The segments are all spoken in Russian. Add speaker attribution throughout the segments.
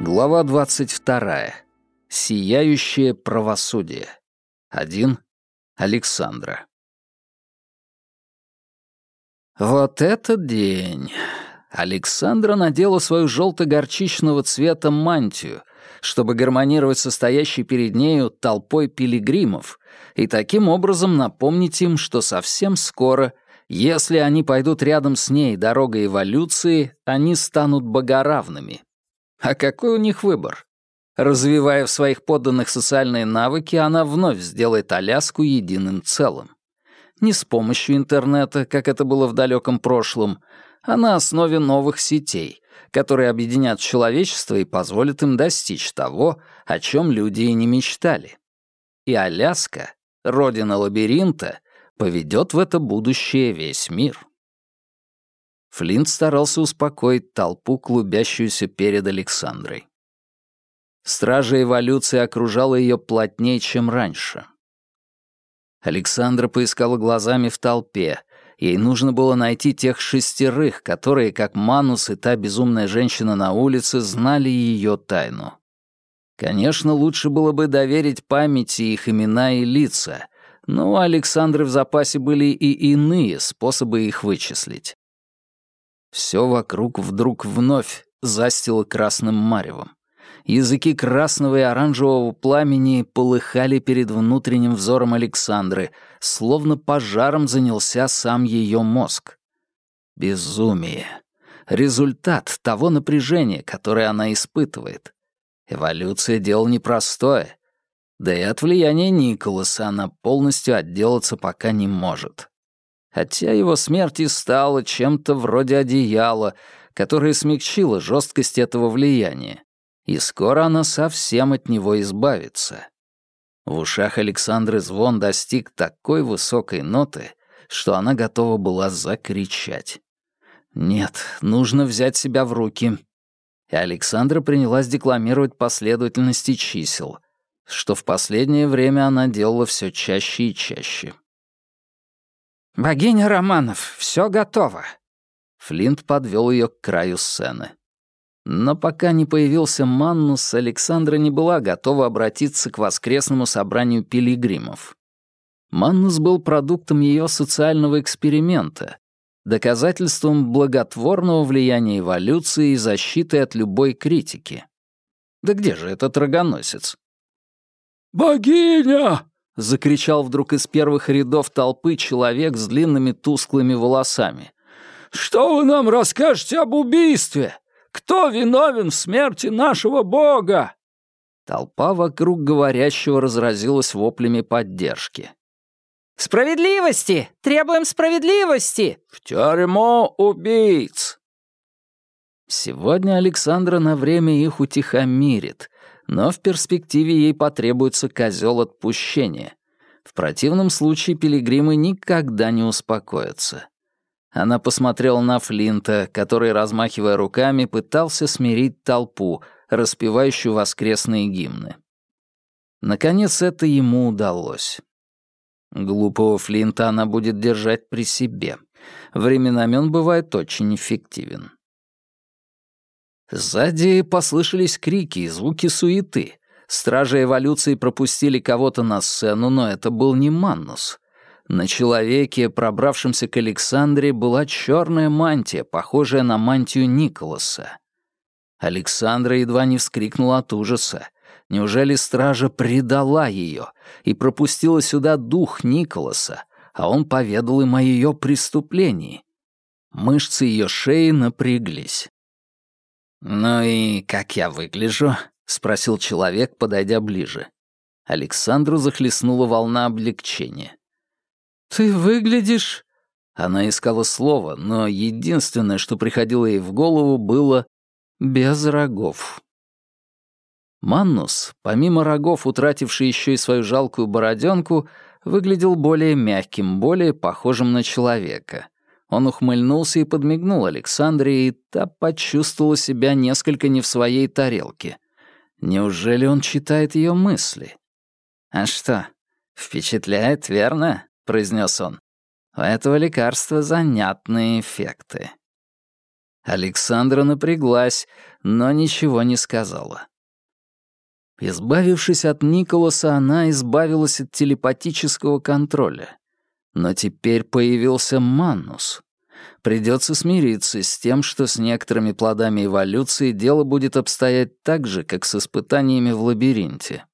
Speaker 1: Глава 22. Сияющее правосудие. Один. Александра. Вот этот день. Александра надела свою желто-горчичного цвета мантию, чтобы гармонировать со стоящей перед нею толпой пилигримов и таким образом напомнить им, что совсем скоро, если они пойдут рядом с ней дорогой эволюции, они станут богоравными. А какой у них выбор? Развивая в своих подданных социальные навыки, она вновь сделает Аляску единым целым. Не с помощью интернета, как это было в далеком прошлом, а на основе новых сетей, которые объединят человечество и позволят им достичь того, о чем люди и не мечтали. И Аляска, родина лабиринта, поведет в это будущее весь мир. Флинт старался успокоить толпу, клубящуюся перед Александрой. Стража эволюции окружала ее плотнее, чем раньше. Александра поискала глазами в толпе. Ей нужно было найти тех шестерых, которые, как Манус и та безумная женщина на улице, знали ее тайну. Конечно, лучше было бы доверить памяти их имена и лица, но у Александры в запасе были и иные способы их вычислить. Все вокруг вдруг вновь застило красным маревом. Языки красного и оранжевого пламени полыхали перед внутренним взором Александры, словно пожаром занялся сам ее мозг. Безумие. Результат того напряжения, которое она испытывает. Эволюция — дело непростое. Да и от влияния Николаса она полностью отделаться пока не может хотя его смерть и стала чем-то вроде одеяла, которое смягчило жесткость этого влияния, и скоро она совсем от него избавится. В ушах Александры звон достиг такой высокой ноты, что она готова была закричать. «Нет, нужно взять себя в руки». И Александра принялась декламировать последовательности чисел, что в последнее время она делала все чаще и чаще. «Богиня Романов, все готово!» Флинт подвел ее к краю сцены. Но пока не появился Маннус, Александра не была готова обратиться к воскресному собранию пилигримов. Маннус был продуктом ее социального эксперимента, доказательством благотворного влияния эволюции и защиты от любой критики. Да где же этот рогоносец? «Богиня!» — закричал вдруг из первых рядов толпы человек с длинными тусклыми волосами. «Что вы нам расскажете об убийстве? Кто виновен в смерти нашего бога?» Толпа вокруг говорящего разразилась воплями поддержки.
Speaker 2: «Справедливости! Требуем справедливости!»
Speaker 1: «В тюрьму убийц!» Сегодня Александра на время их утихомирит, но в перспективе ей потребуется козел отпущения. В противном случае пилигримы никогда не успокоятся. Она посмотрела на Флинта, который, размахивая руками, пытался смирить толпу, распевающую воскресные гимны. Наконец это ему удалось. Глупого Флинта она будет держать при себе. Временами он бывает очень эффективен. Сзади послышались крики и звуки суеты. Стражи эволюции пропустили кого-то на сцену, но это был не Маннус. На человеке, пробравшемся к Александре, была черная мантия, похожая на мантию Николаса. Александра едва не вскрикнула от ужаса. Неужели стража предала ее и пропустила сюда дух Николаса, а он поведал им о ее преступлении? Мышцы ее шеи напряглись. «Ну и как я выгляжу?» — спросил человек, подойдя ближе. Александру захлестнула волна облегчения. «Ты выглядишь...» Она искала слово, но единственное, что приходило ей в голову, было «без рогов». Маннус, помимо рогов, утративший еще и свою жалкую бороденку, выглядел более мягким, более похожим на человека. Он ухмыльнулся и подмигнул Александре, и та почувствовала себя несколько не в своей тарелке. Неужели он читает ее мысли? «А что, впечатляет, верно?» — произнес он. «У этого лекарства занятные эффекты». Александра напряглась, но ничего не сказала. Избавившись от Николаса, она избавилась от телепатического контроля. Но теперь появился Маннус. Придется смириться с тем, что с некоторыми плодами эволюции дело будет обстоять так же, как с испытаниями в лабиринте.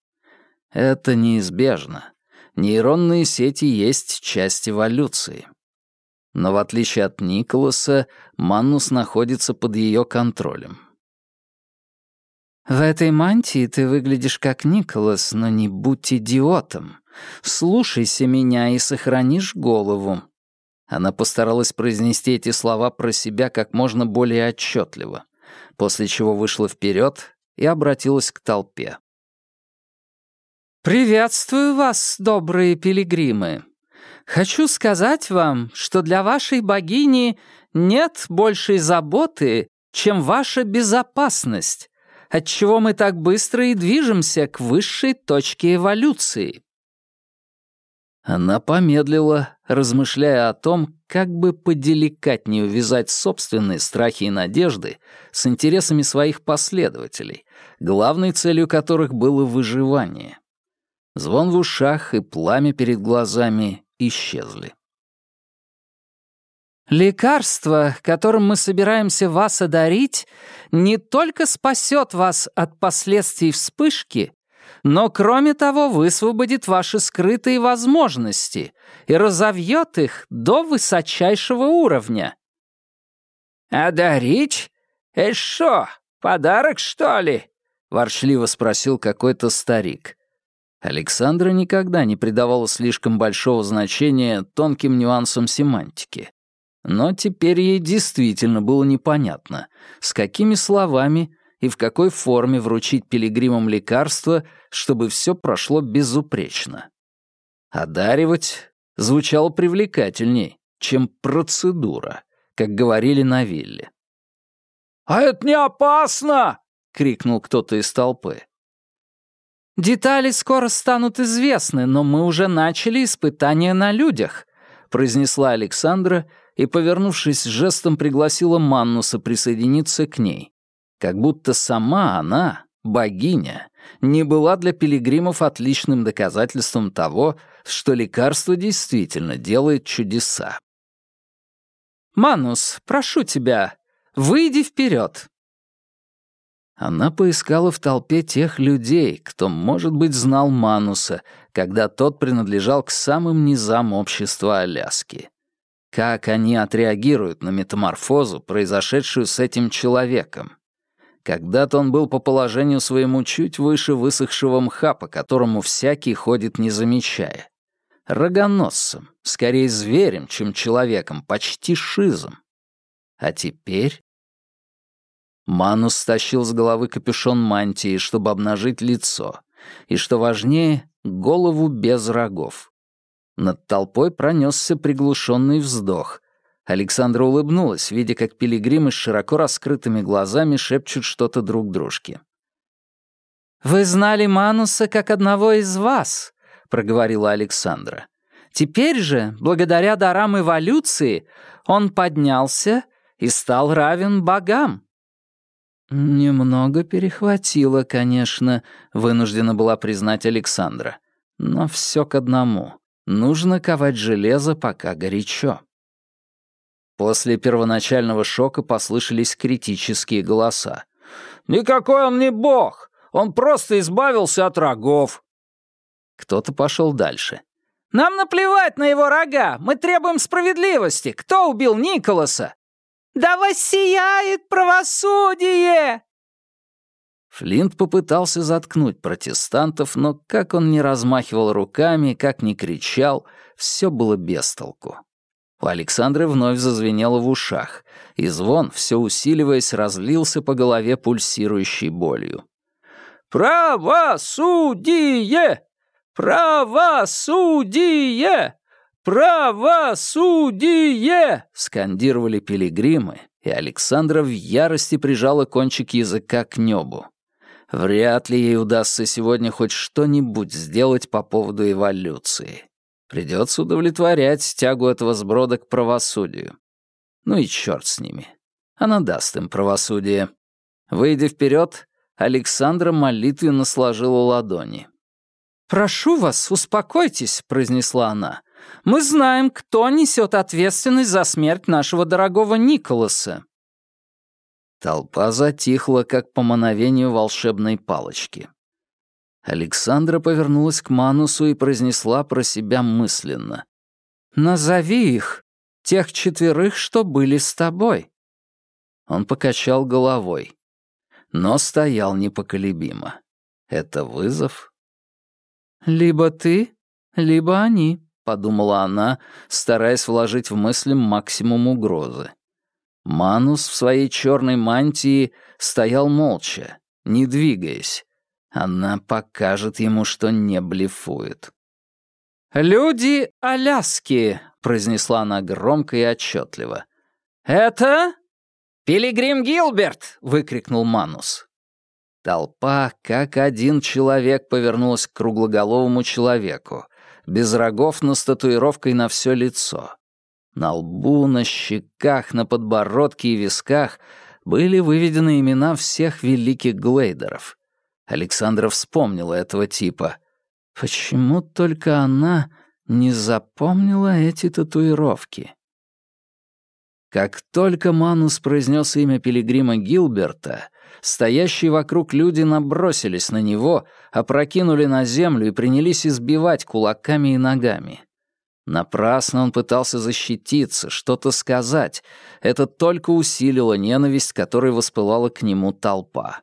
Speaker 1: Это неизбежно. Нейронные сети есть часть эволюции. Но в отличие от Николаса, Маннус находится под ее контролем.
Speaker 2: «В этой мантии ты выглядишь как Николас, но не будь идиотом. Слушайся меня и сохранишь голову».
Speaker 1: Она постаралась произнести эти слова про себя как можно более отчетливо, после чего вышла вперед и обратилась к толпе.
Speaker 2: «Приветствую вас, добрые пилигримы. Хочу сказать вам, что для вашей богини нет большей заботы, чем ваша безопасность, отчего мы так быстро и движемся к высшей точке эволюции».
Speaker 1: Она помедлила, размышляя о том, как бы поделикатнее увязать собственные страхи и надежды с интересами своих последователей, главной целью которых было выживание. Звон в ушах и пламя перед глазами исчезли.
Speaker 2: «Лекарство, которым мы собираемся вас одарить, не только спасет вас от последствий вспышки, но, кроме того, высвободит ваши скрытые возможности и разовьет их до высочайшего уровня».
Speaker 3: «Одарить? Это что, подарок, что ли?» — ворчливо спросил какой-то старик.
Speaker 1: Александра никогда не придавала слишком большого значения тонким нюансам семантики. Но теперь ей действительно было непонятно, с какими словами и в какой форме вручить пилигримам лекарство, чтобы все прошло безупречно. Одаривать звучало привлекательней, чем процедура, как говорили на вилле.
Speaker 3: «А это не опасно!» — крикнул кто-то из толпы.
Speaker 2: «Детали скоро станут известны, но мы уже начали испытания на людях», произнесла Александра и, повернувшись жестом, пригласила Маннуса присоединиться к ней. Как будто сама она, богиня, не была для пилигримов отличным доказательством того, что лекарство действительно делает чудеса. «Манус, прошу тебя, выйди вперед. Она поискала в толпе тех людей, кто, может быть, знал Мануса, когда тот принадлежал к самым низам общества Аляски. Как они отреагируют на метаморфозу, произошедшую с этим человеком? Когда-то он был по положению своему чуть выше высохшего мха, по которому всякий ходит не замечая. Рогоносцем, скорее зверем, чем человеком, почти шизом. А теперь Манус стащил с головы капюшон мантии, чтобы обнажить лицо, и, что важнее, голову без рогов. Над толпой пронесся приглушенный вздох. Александра улыбнулась, видя, как пилигримы с широко раскрытыми глазами шепчут что-то друг дружке. «Вы знали Мануса как одного из вас», — проговорила Александра. «Теперь же, благодаря дарам эволюции, он поднялся и стал равен богам».
Speaker 1: «Немного перехватило, конечно», — вынуждена была признать Александра. «Но все к одному. Нужно ковать железо, пока горячо». После первоначального шока послышались критические голоса.
Speaker 3: «Никакой он не бог! Он просто избавился от рогов!»
Speaker 1: Кто-то пошел дальше.
Speaker 2: «Нам наплевать на его рога! Мы требуем справедливости! Кто убил Николаса? «Да воссияет правосудие!»
Speaker 1: Флинт попытался заткнуть протестантов, но как он не размахивал руками, как ни кричал, все было без толку. У Александры вновь зазвенело в ушах, и звон, все усиливаясь, разлился по голове пульсирующей болью.
Speaker 3: «Правосудие! Правосудие! «Правосудие!»
Speaker 1: — скандировали пилигримы, и Александра в ярости прижала кончик языка к небу.
Speaker 2: Вряд ли ей удастся сегодня хоть что-нибудь сделать по поводу эволюции. Придется удовлетворять тягу этого сброда к правосудию. Ну и черт с ними. Она даст им правосудие. Выйдя вперед, Александра молитвенно сложила ладони.
Speaker 3: «Прошу вас, успокойтесь», — произнесла она. «Мы знаем, кто несет ответственность за смерть нашего дорогого Николаса».
Speaker 2: Толпа затихла, как по мановению волшебной палочки. Александра повернулась к Манусу и произнесла про себя мысленно.
Speaker 3: «Назови их, тех четверых, что были с тобой».
Speaker 2: Он покачал головой, но стоял непоколебимо. «Это вызов?»
Speaker 3: «Либо ты, либо они», — подумала
Speaker 2: она, стараясь вложить в мысли максимум угрозы. Манус в своей черной мантии стоял молча, не двигаясь. Она покажет ему, что не блефует.
Speaker 3: «Люди Аляски», — произнесла она громко и отчетливо. «Это...» «Пилигрим Гилберт!» — выкрикнул Манус.
Speaker 2: Толпа, как один человек, повернулась к круглоголовому человеку, без рогов, но с татуировкой на все лицо. На лбу, на щеках, на подбородке и висках были выведены имена всех великих глейдеров. Александра вспомнила этого типа. Почему только она не запомнила эти татуировки? Как только Манус произнес имя пилигрима Гилберта, стоящие вокруг люди набросились на него, опрокинули на землю и принялись избивать кулаками и ногами. Напрасно он пытался защититься, что-то сказать. Это только усилило ненависть, которой воспылала к нему толпа.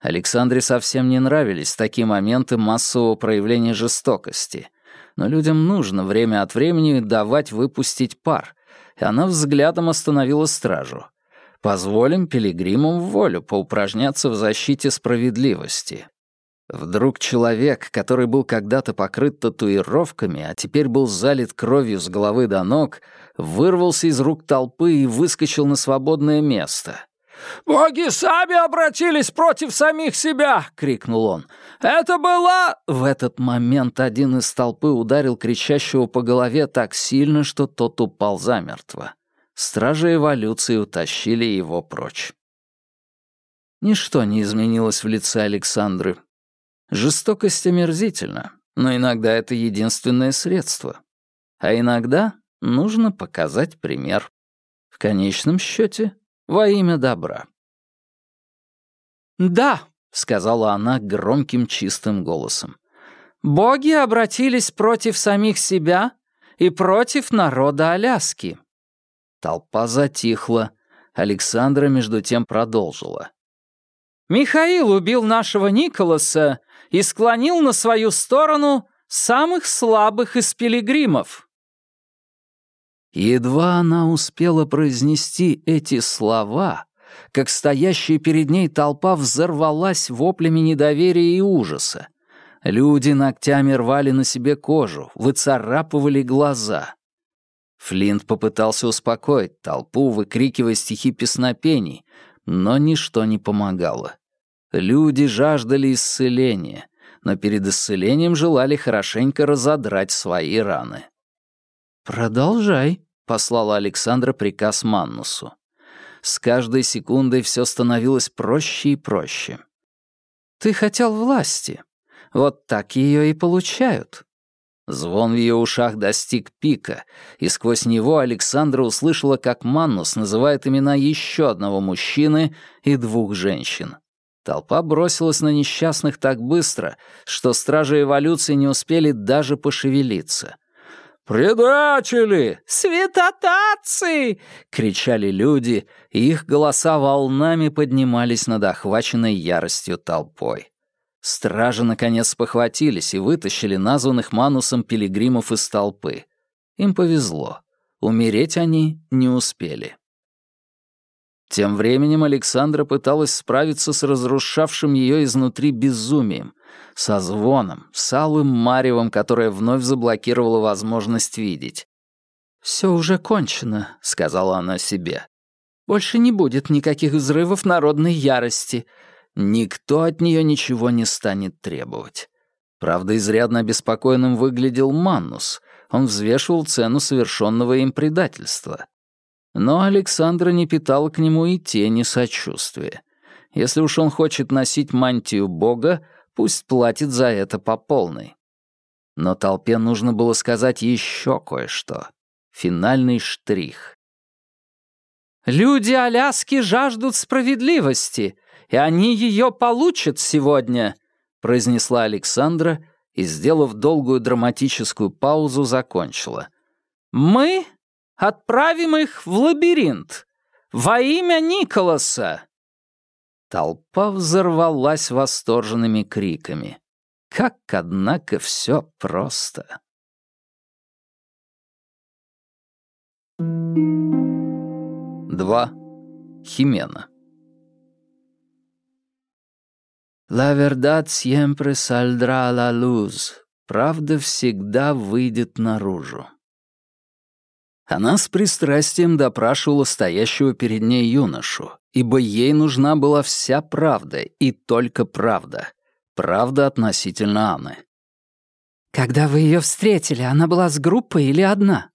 Speaker 2: Александре совсем не нравились такие моменты массового проявления жестокости. Но людям нужно время от времени давать выпустить пар, и она взглядом остановила стражу. Позволим пилигримам волю поупражняться в защите справедливости. Вдруг человек, который был когда-то покрыт татуировками, а теперь был залит кровью с головы до ног, вырвался из рук толпы и выскочил на свободное место.
Speaker 3: «Боги сами обратились против самих себя!» — крикнул он. «Это была...»
Speaker 2: В этот момент один из толпы ударил кричащего по голове так сильно, что тот упал замертво. Стражи эволюции утащили его прочь. Ничто не изменилось в лице Александры. Жестокость омерзительна, но иногда это единственное средство. А иногда нужно показать пример. В конечном счете, во имя добра.
Speaker 3: «Да», — сказала она громким чистым голосом, «боги обратились против самих себя и против народа Аляски».
Speaker 2: Толпа затихла. Александра между тем продолжила.
Speaker 3: «Михаил убил нашего Николаса и склонил на свою сторону самых слабых из пилигримов».
Speaker 2: Едва она успела произнести эти слова, как стоящая перед ней толпа взорвалась воплями недоверия и ужаса. Люди ногтями рвали на себе кожу, выцарапывали глаза. Флинт попытался успокоить толпу, выкрикивая стихи песнопений, но ничто не помогало. Люди жаждали исцеления, но перед исцелением желали хорошенько разодрать свои раны. «Продолжай», — послала Александра приказ Маннусу. С каждой секундой все становилось проще и проще. «Ты хотел власти. Вот так ее и получают». Звон в ее ушах достиг пика, и сквозь него Александра услышала, как Маннус называет имена еще одного мужчины и двух женщин. Толпа бросилась на несчастных так быстро, что стражи эволюции не успели даже пошевелиться.
Speaker 3: «Предатели! Святотатцы!» — кричали люди, и их голоса волнами поднимались над охваченной яростью толпой.
Speaker 2: Стражи наконец похватились и вытащили названных Манусом пилигримов из толпы. Им повезло. Умереть они не успели. Тем временем Александра пыталась справиться с разрушавшим ее изнутри безумием, со звоном, с алым маревом, которое вновь заблокировало возможность видеть.
Speaker 3: «Все уже кончено», — сказала она себе. «Больше не будет никаких взрывов народной ярости.
Speaker 2: Никто от нее ничего не станет требовать. Правда, изрядно обеспокоенным выглядел Маннус. Он взвешивал цену совершенного им предательства. Но Александра не питала к нему и тени сочувствия. Если уж он хочет носить мантию бога, пусть платит за это по полной. Но толпе нужно было сказать еще кое-что. Финальный штрих.
Speaker 3: «Люди Аляски жаждут справедливости, и они ее получат сегодня», произнесла Александра и, сделав долгую драматическую паузу, закончила. «Мы отправим их в лабиринт во имя Николаса!»
Speaker 2: Толпа взорвалась восторженными криками. Как, однако, все просто. Два. Химена. «La verdad siempre saldrá a la luz». Правда всегда выйдет наружу. Она с пристрастием допрашивала стоящего перед ней юношу, ибо ей нужна была вся правда и только правда. Правда относительно Анны.
Speaker 3: «Когда вы ее встретили, она была с группой или одна?»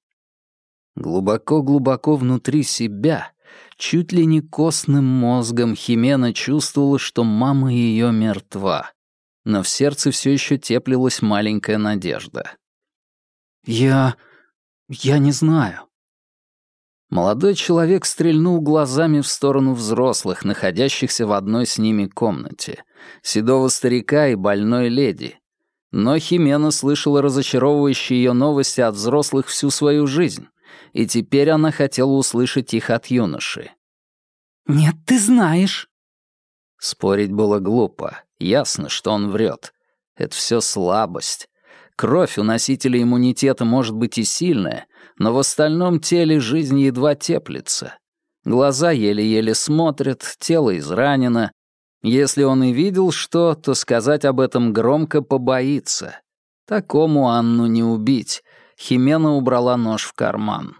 Speaker 2: Глубоко-глубоко внутри себя Чуть ли не костным мозгом Химена чувствовала, что мама ее мертва. Но в сердце все еще теплилась маленькая надежда.
Speaker 3: «Я... я не знаю».
Speaker 2: Молодой человек стрельнул глазами в сторону взрослых, находящихся в одной с ними комнате, седого старика и больной леди. Но Химена слышала разочаровывающие ее новости от взрослых всю свою жизнь и теперь она хотела услышать их от юноши.
Speaker 3: «Нет, ты знаешь».
Speaker 2: Спорить было глупо. Ясно, что он врет. Это все слабость. Кровь у носителя иммунитета может быть и сильная, но в остальном теле жизнь едва теплится. Глаза еле-еле смотрят, тело изранено. Если он и видел что, то сказать об этом громко побоится. Такому Анну не убить. Химена убрала нож в карман.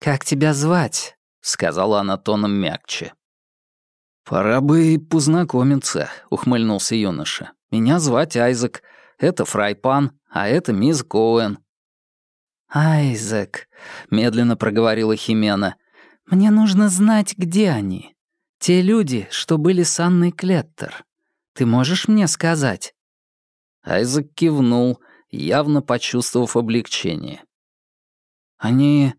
Speaker 3: «Как тебя звать?» — сказала она тоном мягче.
Speaker 2: «Пора бы и познакомиться», — ухмыльнулся юноша. «Меня звать Айзек. Это Фрайпан, а это мисс Коуэн».
Speaker 3: «Айзек», — медленно проговорила Химена, — «мне нужно знать, где они. Те люди, что были с Анной Клеттер. Ты можешь мне сказать?»
Speaker 2: Айзек кивнул, явно почувствовав облегчение.
Speaker 3: «Они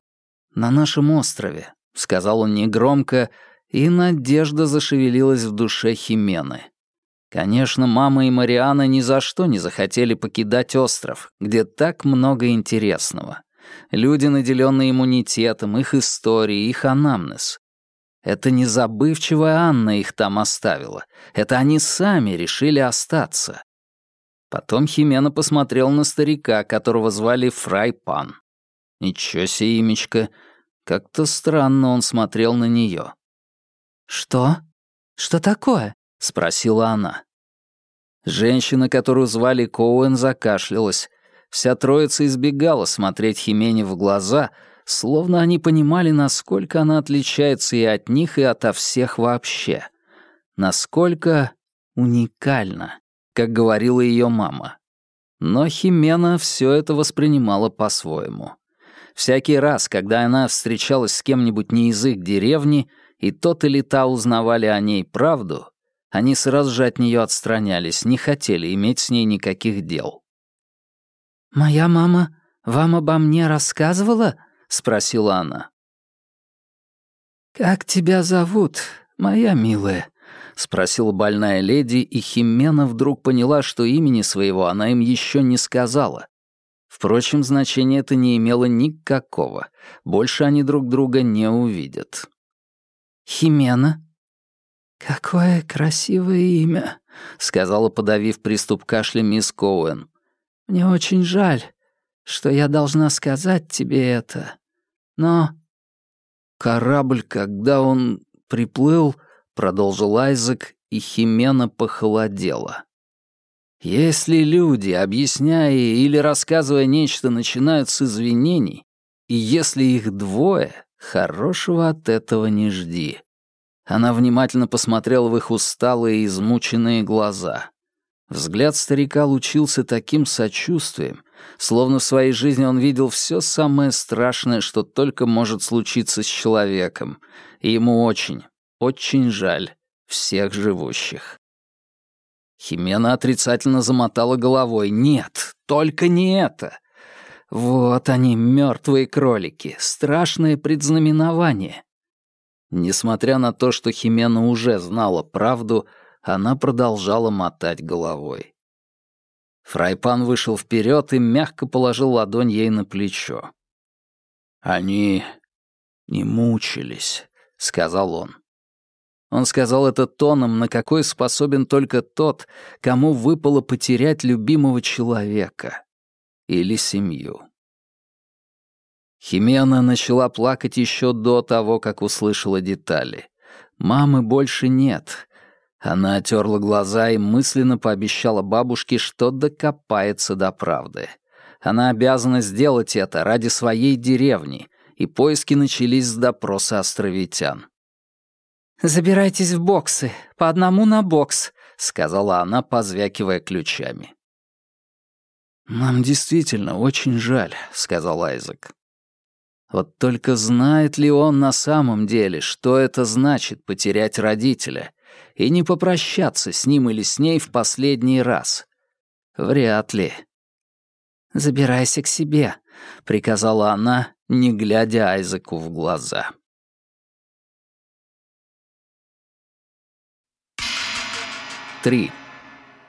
Speaker 3: на нашем острове», — сказал он негромко, и надежда зашевелилась в душе Химены. Конечно, мама и Мариана ни за что не захотели покидать остров, где так много интересного. Люди, наделенные иммунитетом, их истории, их анамнез. Это не забывчивая Анна их там оставила. Это они сами решили остаться. Потом Химена посмотрел на старика, которого звали Фрайпан. Ничего себе имечко. Как-то странно он смотрел на нее. «Что? Что такое?» — спросила она.
Speaker 2: Женщина, которую звали Коуэн, закашлялась. Вся троица избегала смотреть Химене в глаза, словно они понимали, насколько она отличается и от них, и ото всех вообще. Насколько уникальна как говорила ее мама. Но Химена все это воспринимала по-своему. Всякий раз, когда она встречалась с кем-нибудь не язык деревни, и тот или та узнавали о ней правду, они сразу же от нее отстранялись, не хотели иметь с ней никаких дел.
Speaker 3: «Моя мама вам обо мне рассказывала?» — спросила она. «Как тебя зовут, моя милая?» — спросила больная леди, и Химена вдруг поняла, что имени своего она им еще не сказала. Впрочем, значения это не имело никакого. Больше они друг друга не увидят. «Химена?» «Какое красивое имя», — сказала, подавив приступ кашля мисс Коуэн. «Мне очень жаль, что я должна сказать тебе это, но...»
Speaker 2: Корабль, когда он приплыл, продолжил Айзек, и Химена похолодела. Если люди, объясняя или рассказывая нечто, начинают с извинений, и если их двое, хорошего от этого не жди. Она внимательно посмотрела в их усталые и измученные глаза. Взгляд старика лучился таким сочувствием, словно в своей жизни он видел все самое страшное, что только может случиться с человеком, и ему очень, очень жаль всех живущих. Химена отрицательно замотала головой. «Нет, только не это!» Вот они, мертвые кролики, страшное предзнаменование. Несмотря на то, что Химена уже знала правду, она продолжала мотать головой. Фрайпан вышел вперед и мягко положил ладонь ей на плечо. «Они не мучились», — сказал он. Он сказал это тоном, на какой способен только тот, кому выпало потерять любимого человека или семью. Химена начала плакать еще до того, как услышала детали. Мамы больше нет. Она отерла глаза и мысленно пообещала бабушке, что докопается до правды. Она обязана сделать это ради своей деревни, и поиски начались с допроса островитян.
Speaker 3: «Забирайтесь в боксы, по одному на бокс», — сказала она, позвякивая ключами.
Speaker 2: «Нам действительно очень жаль», — сказал Айзек. Вот только знает ли он на самом деле, что это значит потерять родителя, и не попрощаться с ним или с ней в последний раз? Вряд ли.
Speaker 3: «Забирайся к себе», — приказала она, не глядя Айзеку в глаза.
Speaker 2: Три.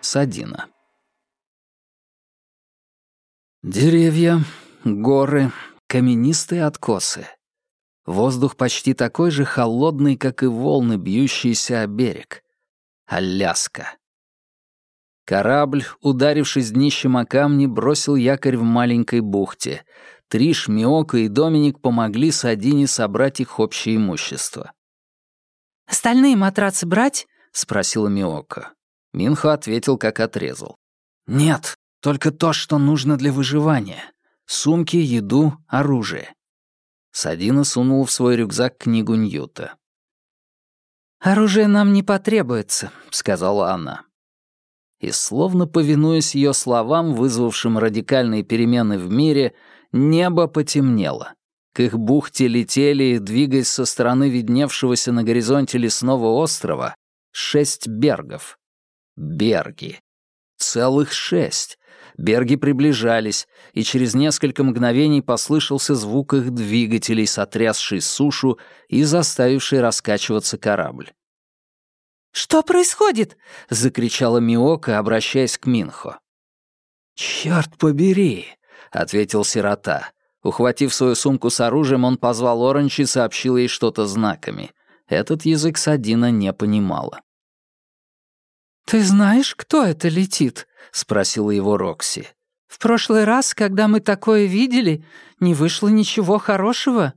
Speaker 2: Садина. Деревья, горы, каменистые откосы. Воздух почти такой же холодный, как и волны, бьющиеся о берег. Аляска. Корабль, ударившись днищем о камни, бросил якорь в маленькой бухте. Триш, Миока и Доминик помогли Садине собрать их общее имущество.
Speaker 3: «Остальные матрацы брать?» — спросила
Speaker 2: Миока. Минхо ответил, как отрезал. «Нет, только то, что нужно для выживания. Сумки, еду, оружие». Садина сунул в свой рюкзак книгу Ньюта.
Speaker 3: «Оружие нам не потребуется», — сказала она.
Speaker 2: И словно повинуясь ее словам, вызвавшим радикальные перемены в мире, небо потемнело. К их бухте летели, двигаясь со стороны видневшегося на горизонте лесного острова, шесть бергов. Берги. Целых шесть. Берги приближались, и через несколько мгновений послышался звук их двигателей, сотрясший сушу и заставивший раскачиваться корабль.
Speaker 3: «Что происходит?»
Speaker 2: — закричала Миока, обращаясь к Минхо. «Чёрт побери!» — ответил сирота. Ухватив свою сумку с оружием, он позвал Оранж и сообщил ей что-то знаками. Этот язык Садина не понимала.
Speaker 3: «Ты знаешь, кто это летит?» — спросила его Рокси. «В прошлый раз, когда мы такое видели, не вышло ничего хорошего».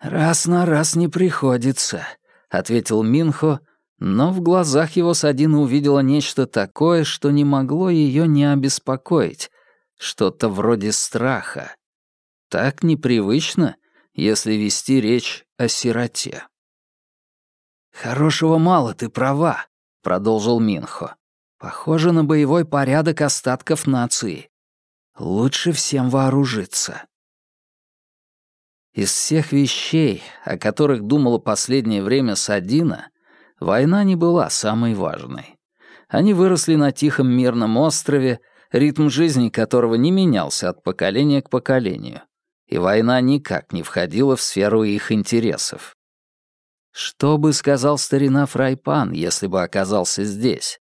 Speaker 2: «Раз на раз не приходится», — ответил Минхо, но в глазах его Садина увидела нечто такое, что не могло ее не обеспокоить, что-то вроде страха. Так непривычно, если вести речь о сироте. «Хорошего мало, ты права», — продолжил Минхо. «Похоже на боевой порядок остатков нации. Лучше всем вооружиться». Из всех вещей, о которых думала последнее время Садина, война не была самой важной. Они выросли на тихом мирном острове, ритм жизни которого не менялся от поколения к поколению, и война никак не входила в сферу их интересов. Что бы сказал старина Фрайпан, если бы оказался здесь?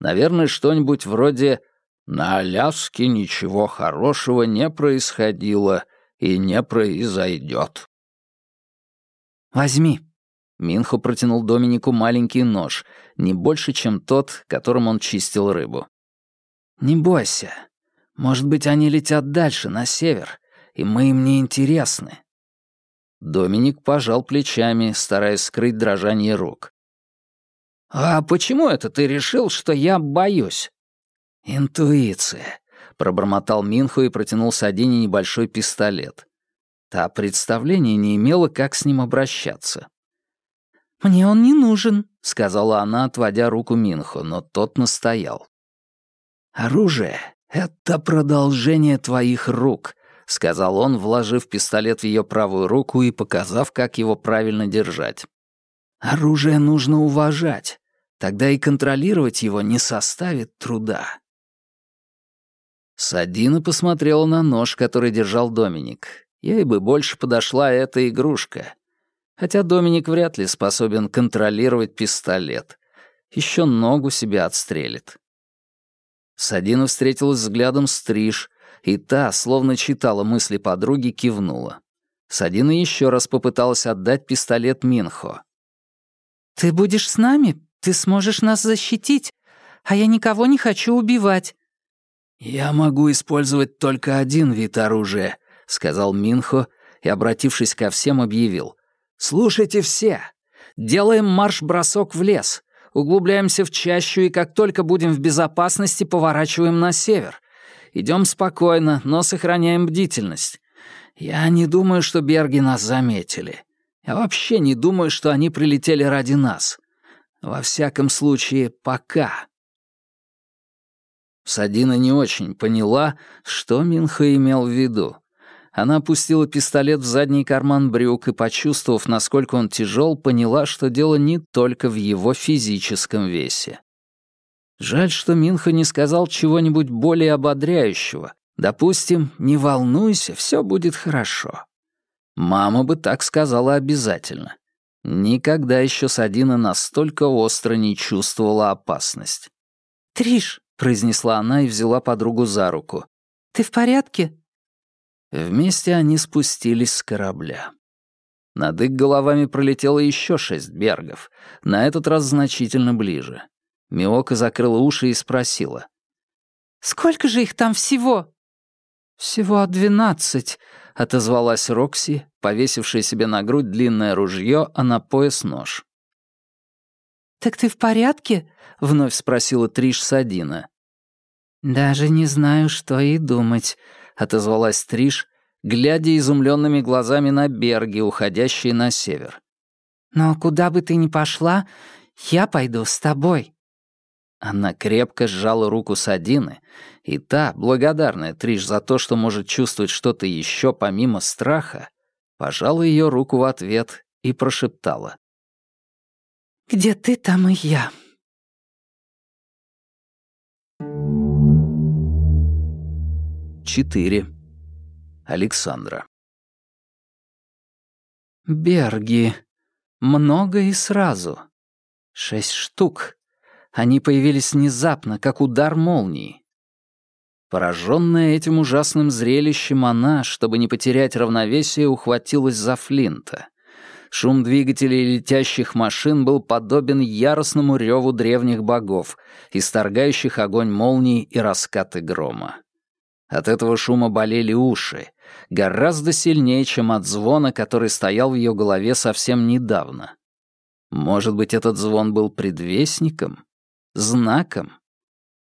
Speaker 2: Наверное, что-нибудь вроде «На Аляске ничего хорошего не происходило и не произойдет».
Speaker 3: «Возьми».
Speaker 2: Минхо протянул Доминику маленький нож, не больше, чем тот, которым он чистил рыбу. «Не бойся. Может быть, они летят дальше, на север, и мы им не интересны. Доминик пожал плечами, стараясь скрыть дрожание рук. «А почему это ты решил, что я боюсь?» «Интуиция», — пробормотал Минху и протянул Садине небольшой пистолет. Та представления не имела, как с ним обращаться. «Мне он не нужен», — сказала она, отводя руку Минхо, но тот настоял.
Speaker 1: «Оружие — это продолжение твоих рук», — сказал он, вложив пистолет в ее правую руку и показав, как его правильно держать. «Оружие нужно уважать, тогда и контролировать его не составит труда». Садина посмотрела на нож, который держал Доминик. Ей бы больше подошла эта игрушка. Хотя Доминик вряд ли способен контролировать пистолет. Еще ногу себя отстрелит. Садина встретилась взглядом с Триш, и та, словно читала мысли подруги, кивнула. Садина еще раз попыталась отдать пистолет Минхо.
Speaker 2: «Ты будешь с нами? Ты сможешь нас защитить? А я никого не хочу убивать».
Speaker 1: «Я могу использовать только один вид оружия», — сказал Минхо и, обратившись ко всем, объявил. «Слушайте все! Делаем марш-бросок в лес, углубляемся в чащу и как только будем в безопасности, поворачиваем на север. Идем спокойно, но сохраняем бдительность. Я не думаю, что берги нас заметили. Я вообще не думаю, что они прилетели ради нас. Во всяком случае, пока». Садина не очень поняла, что Минхо имел в виду. Она опустила пистолет в задний карман брюк и, почувствовав, насколько он тяжел, поняла, что дело не только в его физическом весе. Жаль, что Минха не сказал чего-нибудь более ободряющего. Допустим, не волнуйся, все будет хорошо. Мама бы так сказала обязательно. Никогда еще Садина настолько остро не чувствовала опасность.
Speaker 2: «Триш», — произнесла она и взяла подругу за руку. «Ты в порядке?»
Speaker 1: Вместе они спустились с корабля. Над их головами пролетело еще шесть бергов, на этот раз значительно ближе. Миока закрыла уши и спросила.
Speaker 2: «Сколько же их там всего?»
Speaker 3: «Всего двенадцать», — отозвалась Рокси, повесившая себе на грудь длинное ружье, а на пояс нож.
Speaker 2: «Так ты в порядке?»
Speaker 3: — вновь спросила Триш Садина.
Speaker 2: «Даже не знаю, что и думать», — отозвалась Триш, глядя изумленными глазами на берги, уходящие на север. «Но куда бы ты ни пошла, я пойду с тобой».
Speaker 1: Она крепко сжала руку Садины, и та, благодарная Триш за то, что может чувствовать что-то еще помимо страха, пожала ее руку в ответ и прошептала.
Speaker 2: «Где ты, там и я».
Speaker 1: Четыре. Александра.
Speaker 3: Берги. Много и сразу. Шесть штук. Они появились внезапно, как удар молнии. Пораженная этим ужасным зрелищем, она, чтобы не потерять равновесие, ухватилась за Флинта. Шум двигателей летящих машин был подобен яростному реву древних богов, исторгающих огонь молний и раскаты грома. От этого шума болели уши, гораздо сильнее, чем от звона, который стоял в ее голове совсем недавно. Может быть, этот звон был предвестником? Знаком?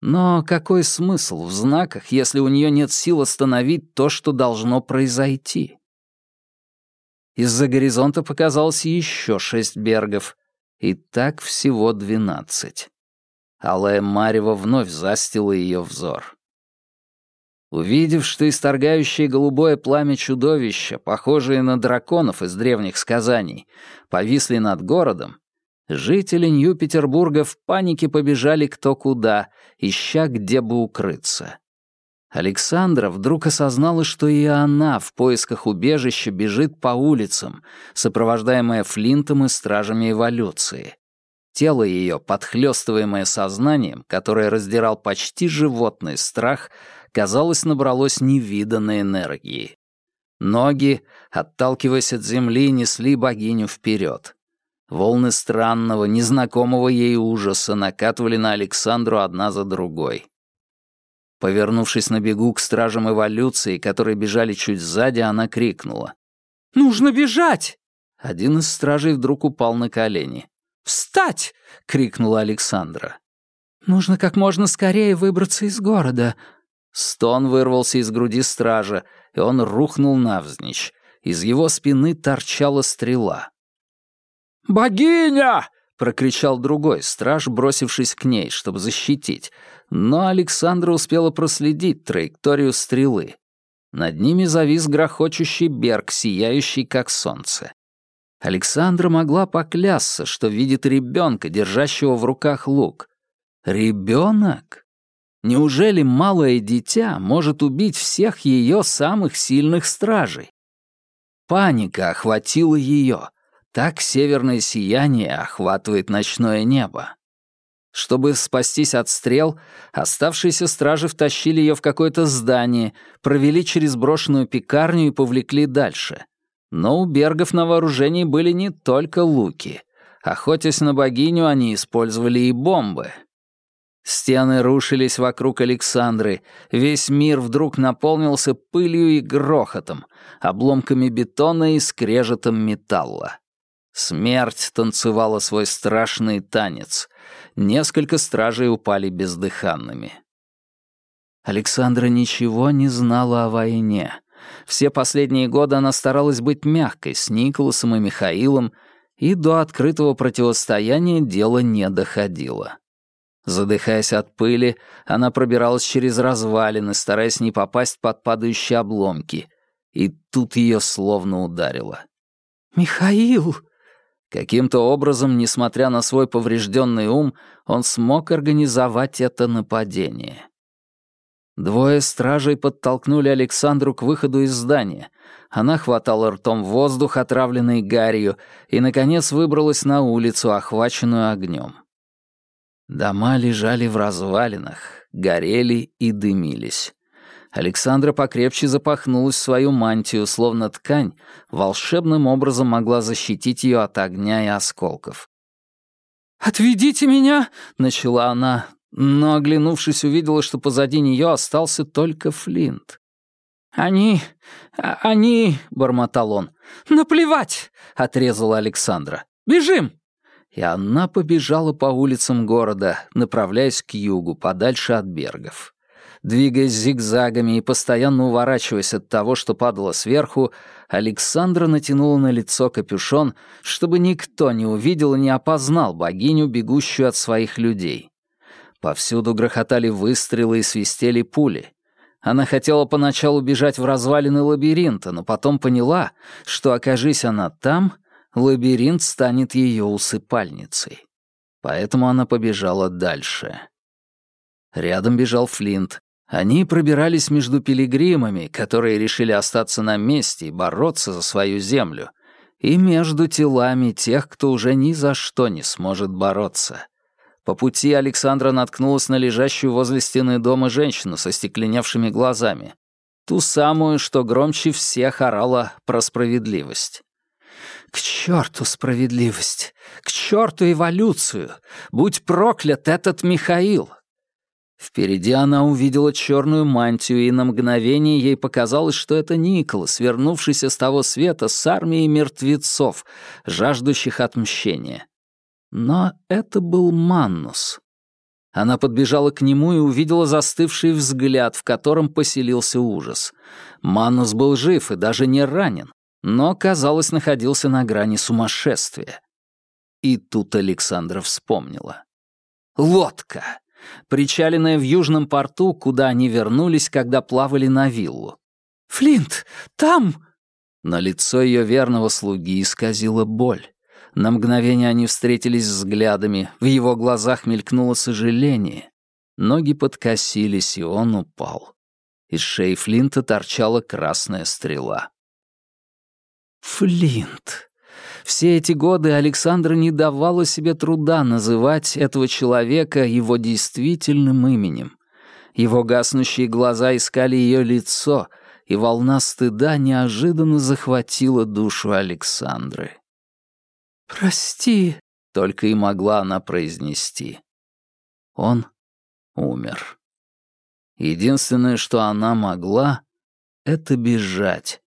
Speaker 3: Но какой смысл в знаках, если у нее нет сил остановить то, что должно произойти? Из-за горизонта показалось еще шесть бергов, и так всего двенадцать. Алая Марева вновь застила ее взор. Увидев, что исторгающее голубое пламя чудовища, похожие на драконов из древних сказаний, повисли над городом, жители Нью-Петербурга в панике побежали кто куда, ища где бы укрыться. Александра вдруг осознала, что и она в поисках убежища бежит по улицам, сопровождаемая Флинтом и стражами эволюции. Тело ее, подхлёстываемое сознанием, которое раздирал почти животный страх, казалось, набралось невиданной энергии. Ноги, отталкиваясь от земли, несли богиню вперед. Волны странного, незнакомого ей ужаса накатывали на Александру одна за другой. Повернувшись на бегу к стражам эволюции, которые бежали чуть сзади, она крикнула.
Speaker 2: «Нужно бежать!»
Speaker 3: Один из стражей вдруг упал на колени.
Speaker 2: «Встать!» — крикнула Александра.
Speaker 3: «Нужно как можно скорее выбраться из города», Стон вырвался из груди стража, и он рухнул навзничь. Из его спины торчала стрела.
Speaker 2: «Богиня!» — прокричал другой страж, бросившись к ней, чтобы защитить. Но Александра успела проследить траекторию стрелы. Над ними завис грохочущий берг, сияющий как солнце. Александра могла поклясться, что видит ребенка, держащего в руках лук. Ребенок? Неужели малое дитя может убить всех ее самых сильных стражей? Паника охватила ее. Так северное сияние охватывает ночное небо. Чтобы спастись от стрел, оставшиеся стражи втащили ее в какое-то здание, провели через брошенную пекарню и повлекли дальше. Но у бергов на вооружении были не только луки. Охотясь на богиню, они использовали и бомбы. Стены рушились вокруг Александры, весь мир вдруг наполнился пылью и грохотом, обломками бетона и скрежетом металла. Смерть танцевала свой страшный танец. Несколько стражей упали бездыханными. Александра ничего не знала о войне. Все последние годы она старалась быть мягкой с Николасом и Михаилом, и до открытого противостояния дело не доходило. Задыхаясь от пыли, она пробиралась через развалины, стараясь не попасть под падающие обломки, и тут ее словно ударило. «Михаил!» Каким-то образом, несмотря на свой поврежденный ум, он смог организовать это нападение. Двое стражей подтолкнули Александру к выходу из здания. Она хватала ртом воздух, отравленный гарью, и, наконец, выбралась на улицу, охваченную огнем. Дома лежали в развалинах, горели и дымились. Александра покрепче запахнулась в свою мантию, словно ткань волшебным образом могла защитить ее от огня и осколков. «Отведите меня!» — начала она, но, оглянувшись, увидела, что позади нее остался только Флинт. «Они... А, они...» — бормотал он. «Наплевать!» — отрезала Александра. «Бежим!» И она побежала по улицам города, направляясь к югу, подальше от бергов. Двигаясь зигзагами и постоянно уворачиваясь от того, что падало сверху, Александра натянула на лицо капюшон, чтобы никто не увидел и не опознал богиню, бегущую от своих людей. Повсюду грохотали выстрелы и свистели пули. Она хотела поначалу бежать в развалины лабиринта, но потом поняла, что, окажись она там, лабиринт станет ее усыпальницей. Поэтому она побежала дальше. Рядом бежал Флинт, они пробирались между пилигримами, которые решили остаться на месте и бороться за свою землю, и между телами тех, кто уже ни за что не сможет бороться. По пути Александра наткнулась на лежащую возле стены дома женщину со стекленевшими глазами. Ту самую, что громче всех орала про справедливость. «К черту справедливость! К черту эволюцию! Будь проклят этот Михаил! Впереди она увидела черную мантию, и на мгновение ей показалось, что это Николас, вернувшийся с того света с армией мертвецов, жаждущих отмщения. Но это был Маннус. Она подбежала к нему и увидела застывший взгляд, в котором поселился ужас. Маннус был жив и даже не ранен, но, казалось, находился на грани сумасшествия. И тут Александра вспомнила. «Лодка!» Причаленная в южном порту, куда они вернулись, когда плавали на виллу. «Флинт, там!» На лицо ее верного слуги исказила боль. На мгновение они встретились взглядами, в его глазах мелькнуло сожаление. Ноги подкосились, и он упал. Из шеи Флинта торчала красная стрела. «Флинт!» Все эти годы Александра не давала себе труда называть этого человека его действительным именем. Его гаснущие глаза искали ее лицо, и волна стыда неожиданно захватила душу Александры. «Прости», — только и могла она произнести. Он умер. Единственное, что она могла, — это бежать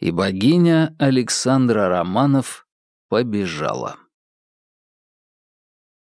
Speaker 2: и богиня Александра Романов побежала.